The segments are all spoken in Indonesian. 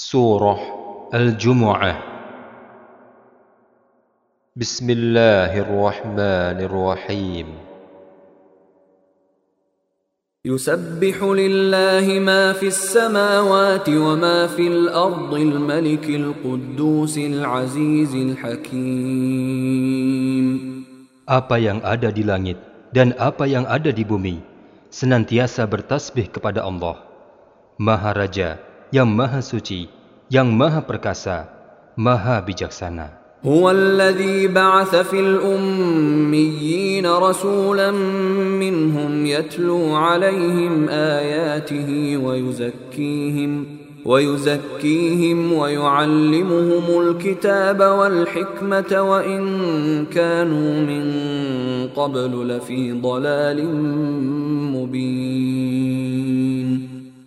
سورة الجمعة بسم الله الرحمن الرحيم يسبح لله ما في السماوات وما في الأرض الملك القدوس العزيز الحكيم Apa yang ada di langit dan apa yang ada di bumi senantiasa bertasbih kepada Allah, Maha Raja yang Maha Suci, yang Maha Perkasa, Maha Bijaksana. هو الذي بعث في الأميين رسولا منهم يتلو عليهم آياته ويزكيهم ويزكيهم ويعلمهم الكتاب والحكمة وإن كانوا من قبل لفي ضلال مبين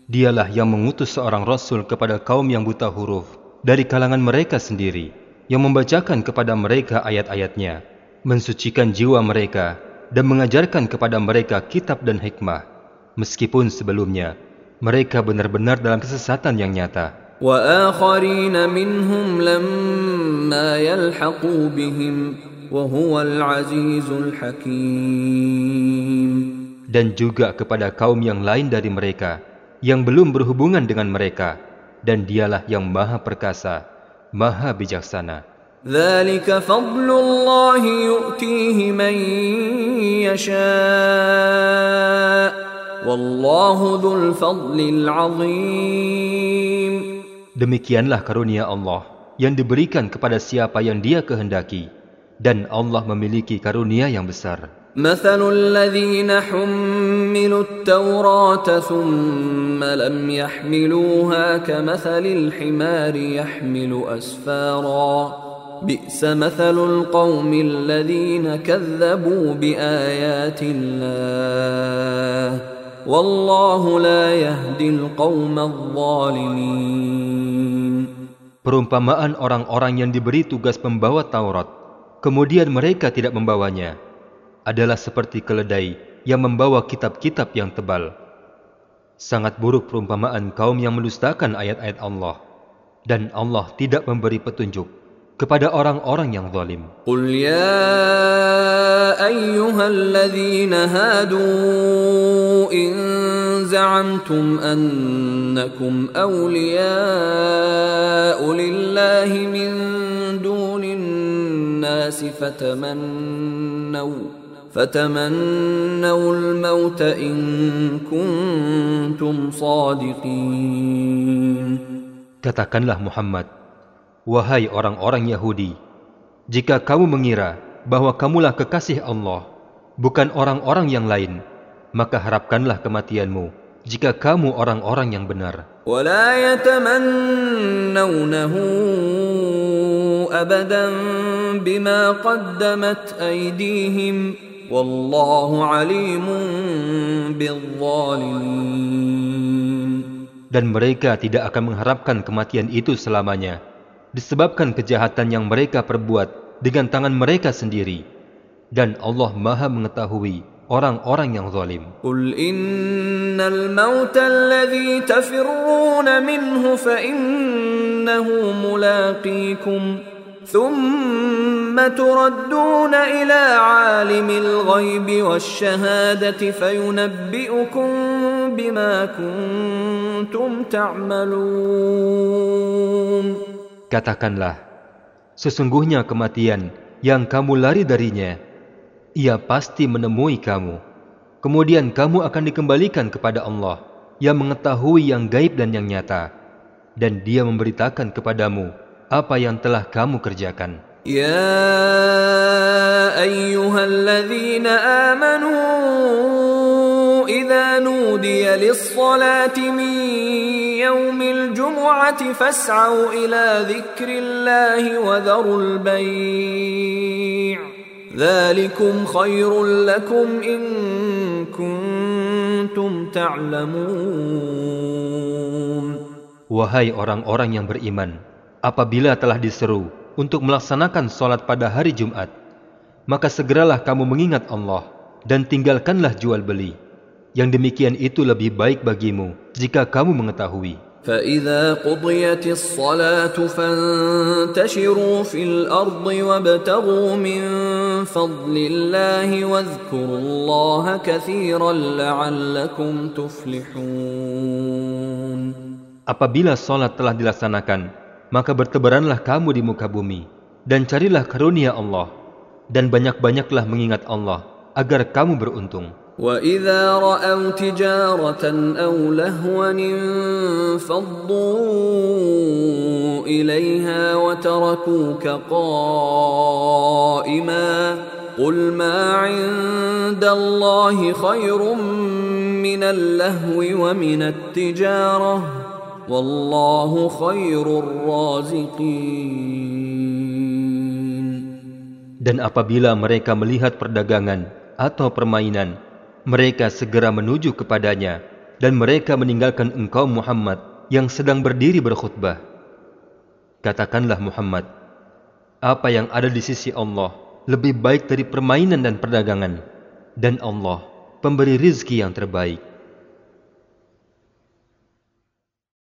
Dialah yang mengutus seorang rasul kepada kaum yang buta huruf dari kalangan mereka sendiri, yang membacakan kepada mereka ayat-ayatnya, mensucikan jiwa mereka, dan mengajarkan kepada mereka kitab dan hikmah, meskipun sebelumnya mereka benar-benar dalam kesesatan yang nyata. وآخرين منهم لما يلحقوا بهم وهو العزيز الحكيم Dan juga kepada kaum yang lain dari mereka, yang belum berhubungan dengan mereka, dan dialah yang maha perkasa, maha bijaksana. ذلك فضل الله يؤتيه من يشاء والله ذو الفضل العظيم Demikianlah karunia Allah yang diberikan kepada siapa yang dia kehendaki, dan Allah memiliki karunia yang besar. مثل الذين حملوا التوراة ثم لم يحملوها كمثل الحمار يحمل أسفارا. بئس مثل القوم الذين كذبوا بآيات الله. والله لا يهدي القوم الظالمين. Perumpamaan orang-orang yang diberi tugas membawa Taurat, kemudian mereka tidak membawanya, adalah seperti keledai yang membawa kitab-kitab yang tebal. Sangat buruk perumpamaan kaum yang melustakan ayat-ayat Allah. Dan Allah tidak memberi petunjuk kepada orang-orang yang zalim. Qul ya ayyuhalladzina hadu in za'amtum annakum awliya'u lillahi min dunin nasi fatamannau فتمنوا فتمنوا الموت إن كنتم صادقين Katakanlah Muhammad, wahai orang-orang Yahudi, jika kamu mengira bahwa kamulah kekasih Allah, bukan orang-orang yang lain, maka harapkanlah kematianmu jika kamu orang-orang yang benar. ولا يتمنونه ابدا بما قدمت ايديهم dan mereka tidak akan mengharapkan kematian itu selamanya. Disebabkan kejahatan yang mereka perbuat dengan tangan mereka sendiri. Dan Allah maha mengetahui orang-orang yang zalim. Qul innal mawta alladhi tafirruna minhu fa innahu mulaqikum. ثم تردون الى عالم الغيب والشهاده فينبئكم بما كنتم تعملون Katakanlah, sesungguhnya kematian yang kamu lari darinya, ia pasti menemui kamu. Kemudian kamu akan dikembalikan kepada Allah yang mengetahui yang gaib dan yang nyata. Dan dia memberitakan kepadamu apa yang telah kamu kerjakan. يا ايها الذين امنوا اذا نودي للصلاه من يوم الجمعه فاسعوا الى ذكر الله وذروا البيع ذلكم خير لكم ان كنتم تعلمون Wahai orang-orang yang beriman, apabila telah diseru untuk melaksanakan sholat pada hari Jumat, maka segeralah kamu mengingat Allah dan tinggalkanlah jual beli. Yang demikian itu lebih baik bagimu jika kamu mengetahui. فإذا قضيت الصلاة فانتشروا في الأرض وابتغوا من فضل الله واذكروا الله كثيرا لعلكم تفلحون Apabila sholat telah dilaksanakan, maka bertebaranlah kamu di muka bumi, dan carilah karunia Allah, dan banyak-banyaklah mengingat Allah, agar kamu beruntung. وإذا رأوا تجارة أو لهوا انفضوا إليها وتركوك قائما قل ما عند الله خير من اللهو ومن التجارة Wallahu khairur raziqin. Dan apabila mereka melihat perdagangan atau permainan, mereka segera menuju kepadanya dan mereka meninggalkan engkau Muhammad yang sedang berdiri berkhutbah. Katakanlah Muhammad, apa yang ada di sisi Allah lebih baik dari permainan dan perdagangan. Dan Allah pemberi rizki yang terbaik.